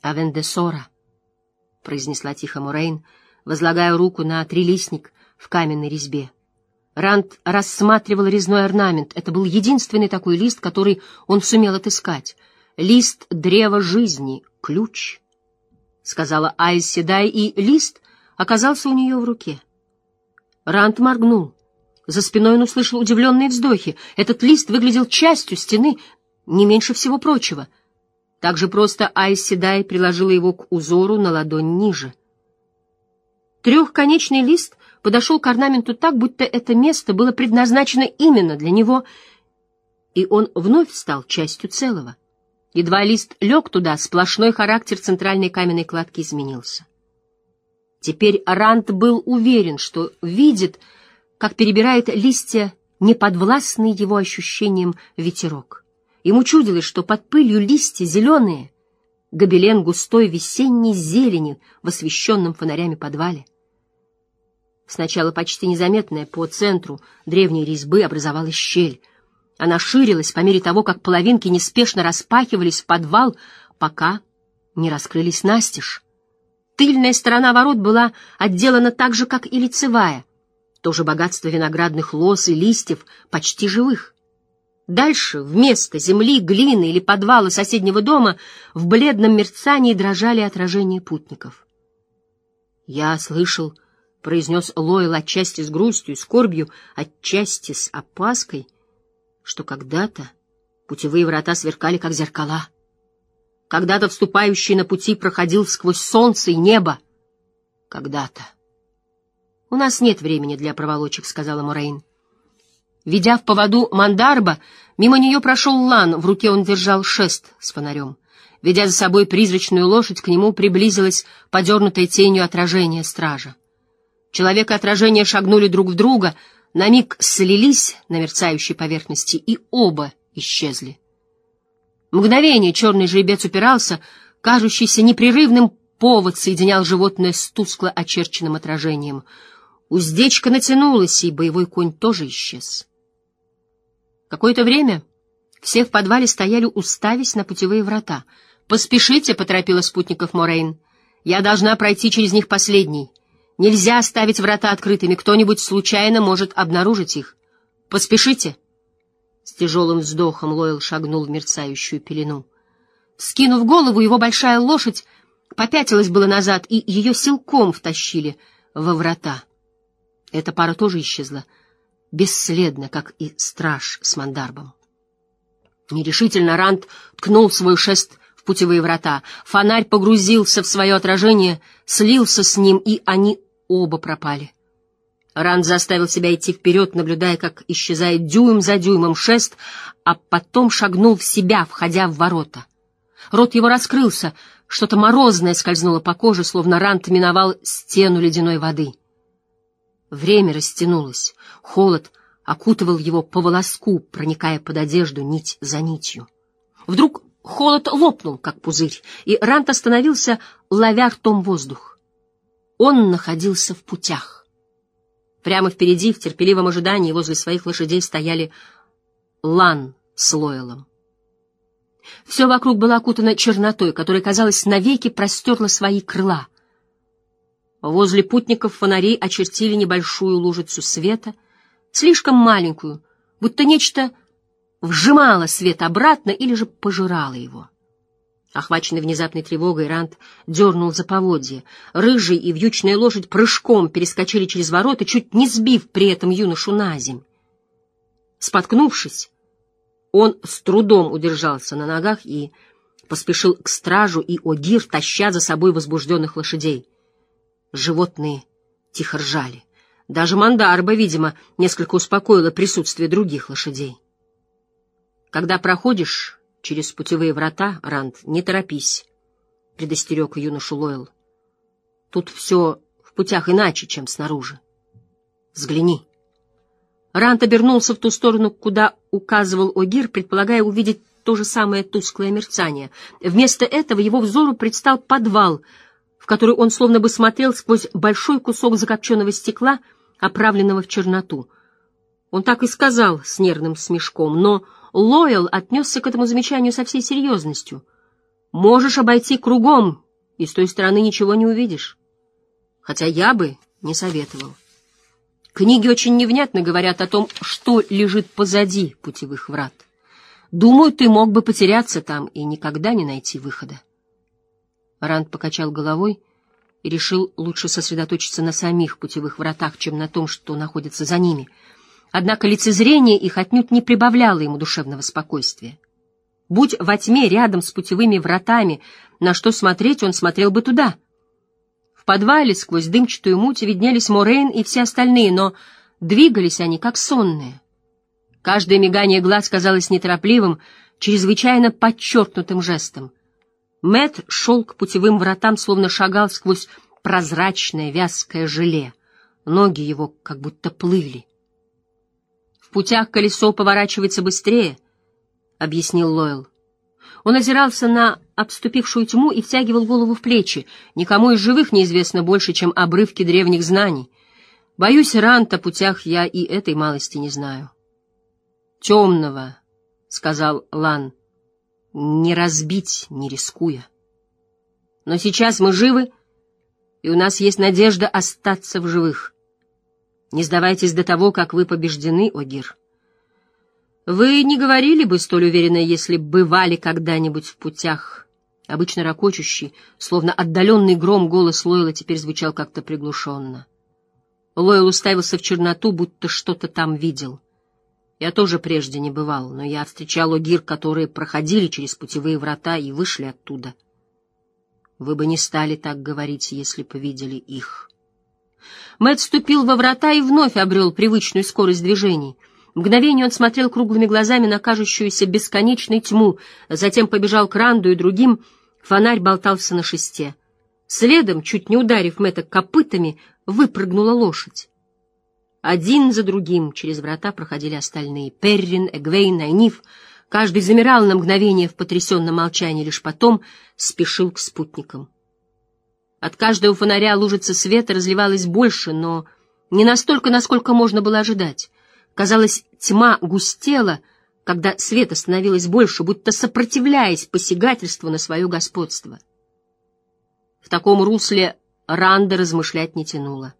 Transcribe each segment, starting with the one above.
«Авендесора», — произнесла тихо Мурейн, возлагая руку на трилистник в каменной резьбе. Ранд рассматривал резной орнамент. Это был единственный такой лист, который он сумел отыскать. Лист древа жизни, ключ, — сказала Айс Седай, и лист оказался у нее в руке. Ранд моргнул. За спиной он услышал удивленные вздохи. Этот лист выглядел частью стены, не меньше всего прочего. Так же просто Айс Седай приложила его к узору на ладонь ниже. Трехконечный лист подошел к орнаменту так, будто это место было предназначено именно для него, и он вновь стал частью целого. Едва лист лег туда, сплошной характер центральной каменной кладки изменился. Теперь Рант был уверен, что видит, как перебирает листья неподвластный его ощущениям ветерок. Ему чудилось, что под пылью листья зеленые, гобелен густой весенней зелени в освещенном фонарями подвале. Сначала почти незаметная по центру древней резьбы образовалась щель. Она ширилась по мере того, как половинки неспешно распахивались в подвал, пока не раскрылись настежь. Тыльная сторона ворот была отделана так же, как и лицевая. Тоже богатство виноградных лоз и листьев, почти живых. Дальше, вместо земли, глины или подвала соседнего дома, в бледном мерцании дрожали отражения путников. Я слышал — произнес Лойл отчасти с грустью скорбью, отчасти с опаской, что когда-то путевые врата сверкали, как зеркала. Когда-то вступающий на пути проходил сквозь солнце и небо. Когда-то. — У нас нет времени для проволочек, — сказала Мурейн. Ведя в поводу Мандарба, мимо нее прошел Лан, в руке он держал шест с фонарем. Ведя за собой призрачную лошадь, к нему приблизилась подернутая тенью отражение стража. Человек и отражение шагнули друг в друга, на миг слились на мерцающей поверхности, и оба исчезли. Мгновение черный жеребец упирался, кажущийся непрерывным повод соединял животное с тускло очерченным отражением. Уздечка натянулась, и боевой конь тоже исчез. Какое-то время все в подвале стояли, уставясь на путевые врата. «Поспешите», — поторопила спутников Морейн. «Я должна пройти через них последней. Нельзя оставить врата открытыми, кто-нибудь случайно может обнаружить их. Поспешите. С тяжелым вздохом Лойл шагнул в мерцающую пелену. Скинув голову, его большая лошадь попятилась было назад, и ее силком втащили во врата. Эта пара тоже исчезла, бесследно, как и страж с мандарбом. Нерешительно Рант ткнул свой шест в путевые врата. Фонарь погрузился в свое отражение, слился с ним, и они Оба пропали. Ранд заставил себя идти вперед, наблюдая, как исчезает дюйм за дюймом шест, а потом шагнул в себя, входя в ворота. Рот его раскрылся, что-то морозное скользнуло по коже, словно Рант миновал стену ледяной воды. Время растянулось, холод окутывал его по волоску, проникая под одежду нить за нитью. Вдруг холод лопнул, как пузырь, и Рант остановился, ловя ртом воздух. Он находился в путях. Прямо впереди, в терпеливом ожидании, возле своих лошадей стояли Лан с Лойлом. Все вокруг было окутано чернотой, которая, казалось, навеки простерла свои крыла. Возле путников фонари очертили небольшую лужицу света, слишком маленькую, будто нечто вжимало свет обратно или же пожирало его. Охваченный внезапной тревогой, Рант дернул за поводье. Рыжий и вьючная лошадь прыжком перескочили через ворота, чуть не сбив при этом юношу на земь. Споткнувшись, он с трудом удержался на ногах и поспешил к стражу и Огир, таща за собой возбужденных лошадей. Животные тихо ржали. Даже Мандарба, видимо, несколько успокоила присутствие других лошадей. Когда проходишь через путевые врата, Ранд, не торопись, — предостерег юношу Лойл. Тут все в путях иначе, чем снаружи. Взгляни. Рант обернулся в ту сторону, куда указывал Огир, предполагая увидеть то же самое тусклое мерцание. Вместо этого его взору предстал подвал, в который он словно бы смотрел сквозь большой кусок закопченного стекла, оправленного в черноту. Он так и сказал с нервным смешком, но Лойл отнесся к этому замечанию со всей серьезностью. Можешь обойти кругом, и с той стороны ничего не увидишь. Хотя я бы не советовал. Книги очень невнятно говорят о том, что лежит позади путевых врат. Думаю, ты мог бы потеряться там и никогда не найти выхода. Ранд покачал головой и решил лучше сосредоточиться на самих путевых вратах, чем на том, что находится за ними. Однако лицезрение их отнюдь не прибавляло ему душевного спокойствия. Будь во тьме рядом с путевыми вратами, на что смотреть, он смотрел бы туда. В подвале сквозь дымчатую муть виднелись Морейн и все остальные, но двигались они как сонные. Каждое мигание глаз казалось неторопливым, чрезвычайно подчеркнутым жестом. Мэт шел к путевым вратам, словно шагал сквозь прозрачное вязкое желе. Ноги его как будто плыли. В путях колесо поворачивается быстрее —— объяснил Лойл. Он озирался на обступившую тьму и втягивал голову в плечи. Никому из живых неизвестно больше, чем обрывки древних знаний. Боюсь, рант о путях я и этой малости не знаю. «Темного», — сказал Лан, — «не разбить, не рискуя. Но сейчас мы живы, и у нас есть надежда остаться в живых. Не сдавайтесь до того, как вы побеждены, Огир». Вы не говорили бы столь уверенно, если бывали когда-нибудь в путях. Обычно ракочущий, словно отдаленный гром голос Лойла теперь звучал как-то приглушенно. Лойл уставился в черноту, будто что-то там видел. Я тоже прежде не бывал, но я встречал огир, которые проходили через путевые врата и вышли оттуда. Вы бы не стали так говорить, если повидели их. Мэтт ступил во врата и вновь обрел привычную скорость движений — Мгновение он смотрел круглыми глазами на кажущуюся бесконечной тьму, затем побежал к Ранду и другим, фонарь болтался на шесте. Следом, чуть не ударив Мэтта копытами, выпрыгнула лошадь. Один за другим через врата проходили остальные — Перрин, Эгвейн, Найниф. Каждый замирал на мгновение в потрясенном молчании, лишь потом спешил к спутникам. От каждого фонаря лужица света разливалась больше, но не настолько, насколько можно было ожидать. Казалось, тьма густела, когда света становилось больше, будто сопротивляясь посягательству на свое господство. В таком русле Ранда размышлять не тянула.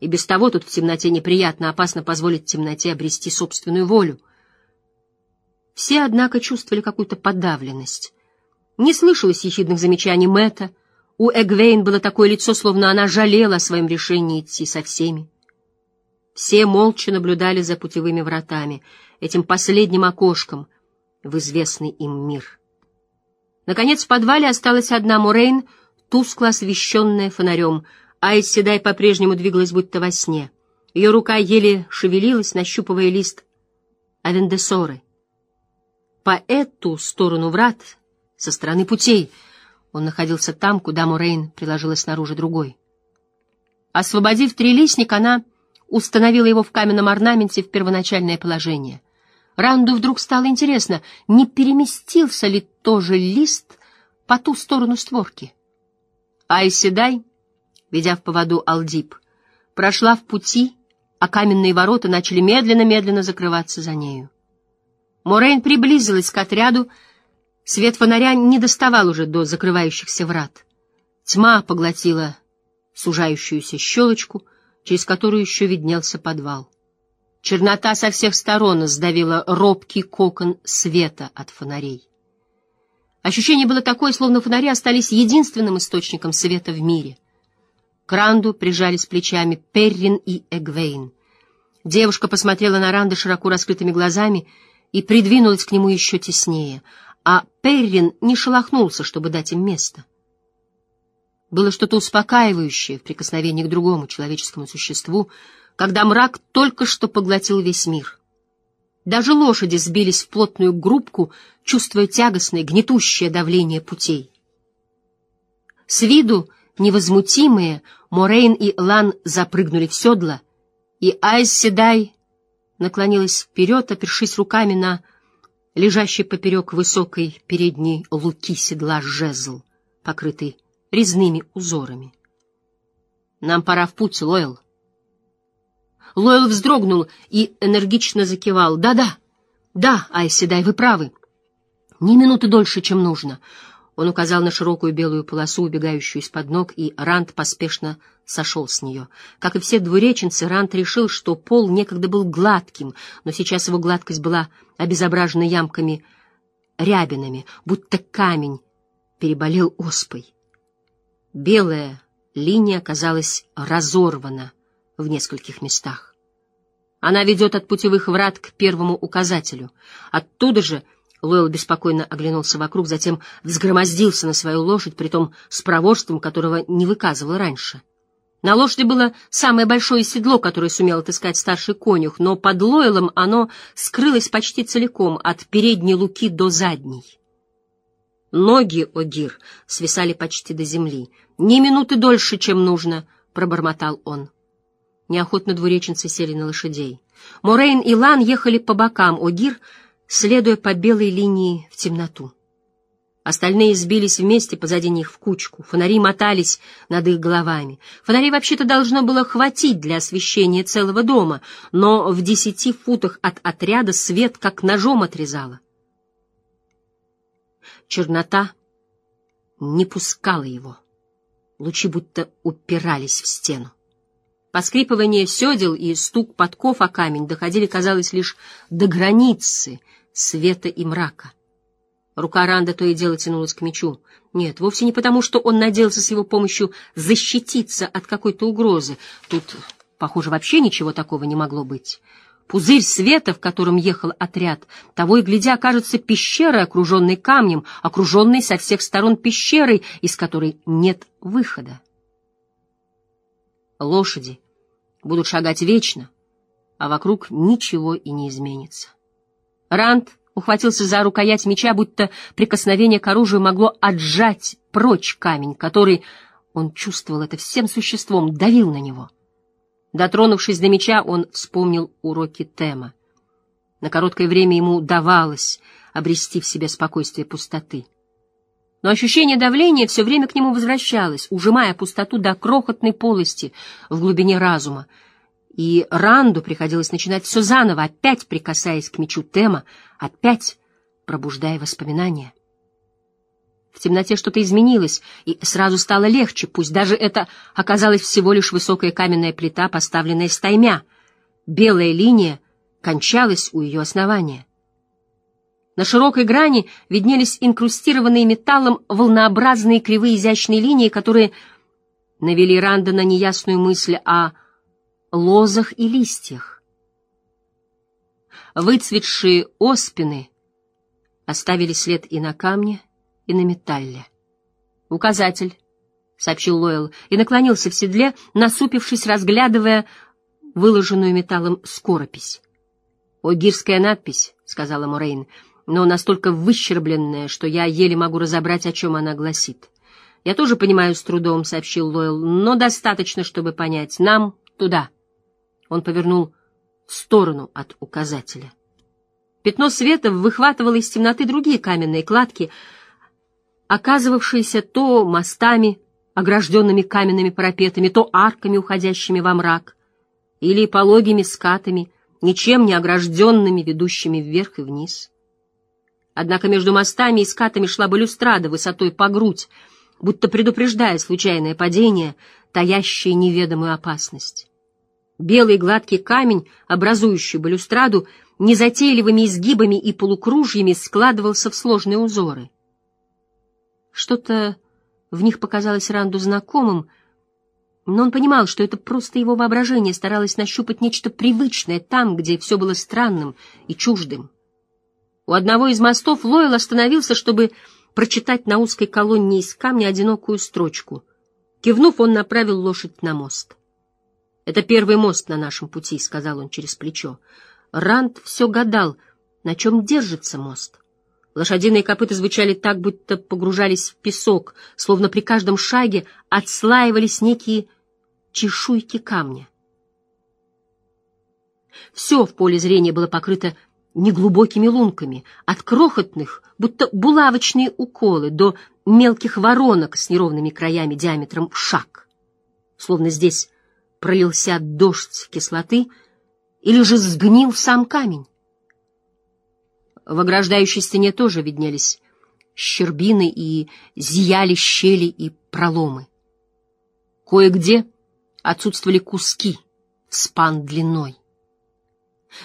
И без того тут в темноте неприятно, опасно позволить темноте обрести собственную волю. Все, однако, чувствовали какую-то подавленность. Не слышалось ехидных замечаний Мэтта. У Эгвейн было такое лицо, словно она жалела о своем решении идти со всеми. Все молча наблюдали за путевыми вратами, этим последним окошком в известный им мир. Наконец в подвале осталась одна Мурейн, тускло освещенная фонарем, а Исседай по-прежнему двигалась будто во сне. Ее рука еле шевелилась, нащупывая лист Авендесоры. По эту сторону врат, со стороны путей, он находился там, куда Мурейн приложила снаружи другой. Освободив трилистник, она установила его в каменном орнаменте в первоначальное положение. Ранду вдруг стало интересно, не переместился ли тоже лист по ту сторону створки. Айседай, ведя в поводу Алдип, прошла в пути, а каменные ворота начали медленно-медленно закрываться за нею. Морейн приблизилась к отряду, свет фонаря не доставал уже до закрывающихся врат. Тьма поглотила сужающуюся щелочку — через которую еще виднелся подвал. Чернота со всех сторон сдавила робкий кокон света от фонарей. Ощущение было такое, словно фонари остались единственным источником света в мире. К Ранду прижались плечами Перрин и Эгвейн. Девушка посмотрела на Ранда широко раскрытыми глазами и придвинулась к нему еще теснее, а Перрин не шелохнулся, чтобы дать им место. Было что-то успокаивающее в прикосновении к другому человеческому существу, когда мрак только что поглотил весь мир. Даже лошади сбились в плотную группку, чувствуя тягостное, гнетущее давление путей. С виду невозмутимые Морейн и Лан запрыгнули в седло, и Айс Седай наклонилась вперед, опершись руками на лежащий поперек высокой передней луки седла жезл, покрытый резными узорами. «Нам пора в путь, Лойл». Лойл вздрогнул и энергично закивал. «Да-да, да, Айседай, вы правы. Ни минуты дольше, чем нужно». Он указал на широкую белую полосу, убегающую из-под ног, и Ранд поспешно сошел с нее. Как и все двуреченцы, Ранд решил, что пол некогда был гладким, но сейчас его гладкость была обезображена ямками, рябинами, будто камень переболел оспой. Белая линия оказалась разорвана в нескольких местах. Она ведет от путевых врат к первому указателю. Оттуда же Лойл беспокойно оглянулся вокруг, затем взгромоздился на свою лошадь, притом с проворством, которого не выказывал раньше. На лошади было самое большое седло, которое сумел отыскать старший конюх, но под Лойлом оно скрылось почти целиком, от передней луки до задней. Ноги Огир свисали почти до земли. «Ни минуты дольше, чем нужно», — пробормотал он. Неохотно двуреченцы сели на лошадей. Морейн и Лан ехали по бокам, Огир — следуя по белой линии в темноту. Остальные сбились вместе позади них в кучку. Фонари мотались над их головами. Фонарей вообще-то должно было хватить для освещения целого дома, но в десяти футах от отряда свет как ножом отрезало. Чернота не пускала его. Лучи будто упирались в стену. Поскрипывание седел и стук подков о камень доходили, казалось, лишь до границы — света и мрака. Рука Ранда то и дело тянулась к мечу. Нет, вовсе не потому, что он надеялся с его помощью защититься от какой-то угрозы. Тут, похоже, вообще ничего такого не могло быть. Пузырь света, в котором ехал отряд, того и глядя, кажется пещерой, окруженной камнем, окруженной со всех сторон пещерой, из которой нет выхода. Лошади будут шагать вечно, а вокруг ничего и не изменится. Ранд ухватился за рукоять меча, будто прикосновение к оружию могло отжать прочь камень, который, он чувствовал это всем существом, давил на него. Дотронувшись до меча, он вспомнил уроки Тема. На короткое время ему удавалось обрести в себе спокойствие пустоты. Но ощущение давления все время к нему возвращалось, ужимая пустоту до крохотной полости в глубине разума, и Ранду приходилось начинать все заново, опять прикасаясь к мечу Тема, опять пробуждая воспоминания. В темноте что-то изменилось, и сразу стало легче, пусть даже это оказалась всего лишь высокая каменная плита, поставленная стаймя. Белая линия кончалась у ее основания. На широкой грани виднелись инкрустированные металлом волнообразные кривые изящные линии, которые навели Ранда на неясную мысль о лозах и листьях. Выцветшие оспины оставили след и на камне, и на металле. «Указатель», — сообщил Лойл, и наклонился в седле, насупившись, разглядывая выложенную металлом скоропись. «Огирская надпись», — сказала Морейн, — «но настолько выщербленная, что я еле могу разобрать, о чем она гласит». «Я тоже понимаю с трудом», — сообщил Лойл, — «но достаточно, чтобы понять. Нам туда». Он повернул в сторону от указателя. Пятно света выхватывало из темноты другие каменные кладки, оказывавшиеся то мостами, огражденными каменными парапетами, то арками, уходящими во мрак, или пологими скатами, ничем не огражденными, ведущими вверх и вниз. Однако между мостами и скатами шла балюстрада высотой по грудь, будто предупреждая случайное падение, таящее неведомую опасность. Белый гладкий камень, образующий балюстраду, незатейливыми изгибами и полукружьями складывался в сложные узоры. Что-то в них показалось Ранду знакомым, но он понимал, что это просто его воображение старалось нащупать нечто привычное там, где все было странным и чуждым. У одного из мостов Лойл остановился, чтобы прочитать на узкой колонне из камня одинокую строчку. Кивнув, он направил лошадь на мост. «Это первый мост на нашем пути», — сказал он через плечо. Ранд все гадал, на чем держится мост. Лошадиные копыта звучали так, будто погружались в песок, словно при каждом шаге отслаивались некие чешуйки камня. Все в поле зрения было покрыто неглубокими лунками, от крохотных, будто булавочные уколы, до мелких воронок с неровными краями диаметром шаг. Словно здесь пролился дождь кислоты или же сгнил сам камень. В ограждающей стене тоже виднелись щербины и зияли щели и проломы. Кое-где отсутствовали куски, спан длиной.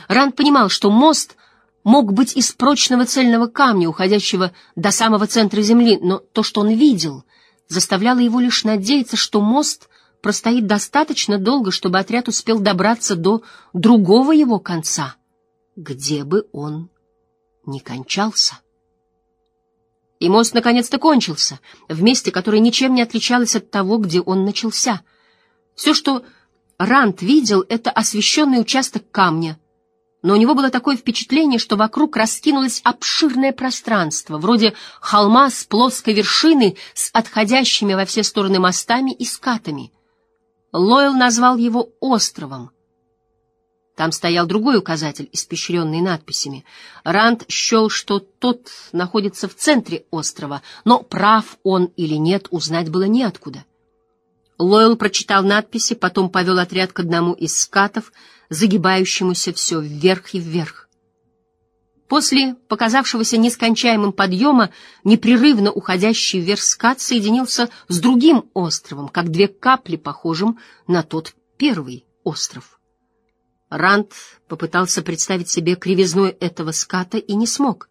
Ранд понимал, что мост мог быть из прочного цельного камня, уходящего до самого центра земли, но то, что он видел, заставляло его лишь надеяться, что мост простоит достаточно долго, чтобы отряд успел добраться до другого его конца, где бы он ни кончался. И мост наконец-то кончился, в месте, которое ничем не отличалось от того, где он начался. Все, что Рант видел, — это освещенный участок камня, но у него было такое впечатление, что вокруг раскинулось обширное пространство, вроде холма с плоской вершиной с отходящими во все стороны мостами и скатами. Лойл назвал его островом, там стоял другой указатель, испещренный надписями. Ранд счел, что тот находится в центре острова, но прав он или нет, узнать было неоткуда. Лойл прочитал надписи, потом повел отряд к одному из скатов, загибающемуся все вверх и вверх. После показавшегося нескончаемым подъема, непрерывно уходящий вверх скат соединился с другим островом, как две капли, похожим на тот первый остров. Ранд попытался представить себе кривизну этого ската и не смог.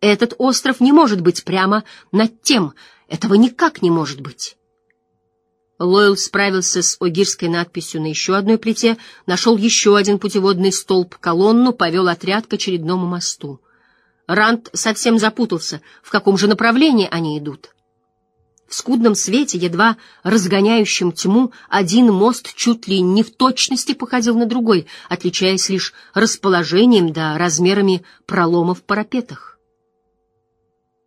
Этот остров не может быть прямо над тем, этого никак не может быть. Лойл справился с огирской надписью на еще одной плите, нашел еще один путеводный столб, колонну, повел отряд к очередному мосту. Ранд совсем запутался, в каком же направлении они идут. В скудном свете, едва разгоняющем тьму, один мост чуть ли не в точности походил на другой, отличаясь лишь расположением да размерами проломов в парапетах.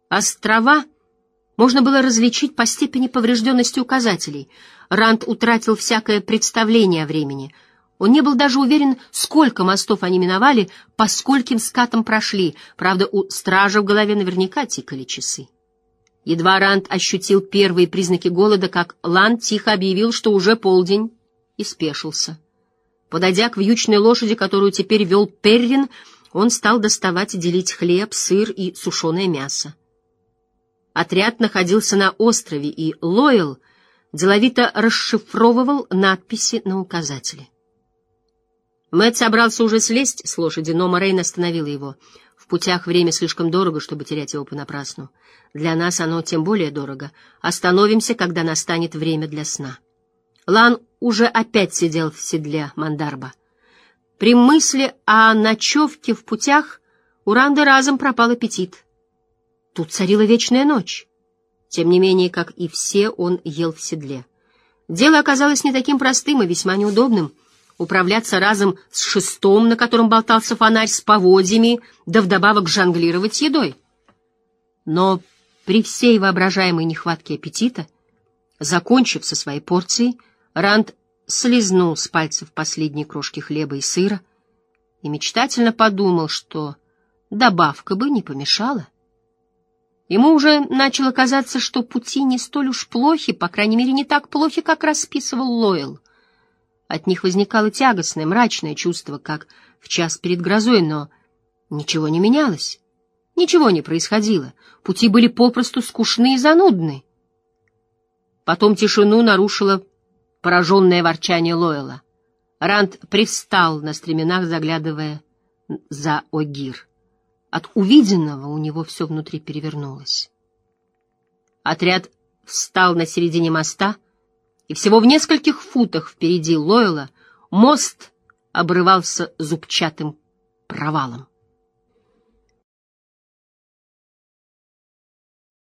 Острова можно было различить по степени поврежденности указателей. Ранд утратил всякое представление о времени. Он не был даже уверен, сколько мостов они миновали, по скольким скатам прошли. Правда, у стража в голове наверняка тикали часы. Едва Ранд ощутил первые признаки голода, как Ланд тихо объявил, что уже полдень, и спешился. Подойдя к вьючной лошади, которую теперь вел Перрин, он стал доставать и делить хлеб, сыр и сушеное мясо. Отряд находился на острове, и Лойл деловито расшифровывал надписи на указателе. Мэтт собрался уже слезть с лошади, но Морейн остановила его — в путях время слишком дорого, чтобы терять его понапрасну. Для нас оно тем более дорого. Остановимся, когда настанет время для сна. Лан уже опять сидел в седле Мандарба. При мысли о ночевке в путях у Ранды разом пропал аппетит. Тут царила вечная ночь. Тем не менее, как и все, он ел в седле. Дело оказалось не таким простым и весьма неудобным — управляться разом с шестом, на котором болтался фонарь, с поводьями, да вдобавок жонглировать едой. Но при всей воображаемой нехватке аппетита, закончив со своей порцией, Ранд слезнул с пальцев последние крошки хлеба и сыра и мечтательно подумал, что добавка бы не помешала. Ему уже начало казаться, что пути не столь уж плохи, по крайней мере, не так плохи, как расписывал Лойл. От них возникало тягостное, мрачное чувство, как в час перед грозой, но ничего не менялось. Ничего не происходило. Пути были попросту скучны и занудны. Потом тишину нарушило пораженное ворчание Лойла. Ранд привстал на стременах, заглядывая за Огир. От увиденного у него все внутри перевернулось. Отряд встал на середине моста — и всего в нескольких футах впереди Лойла мост обрывался зубчатым провалом.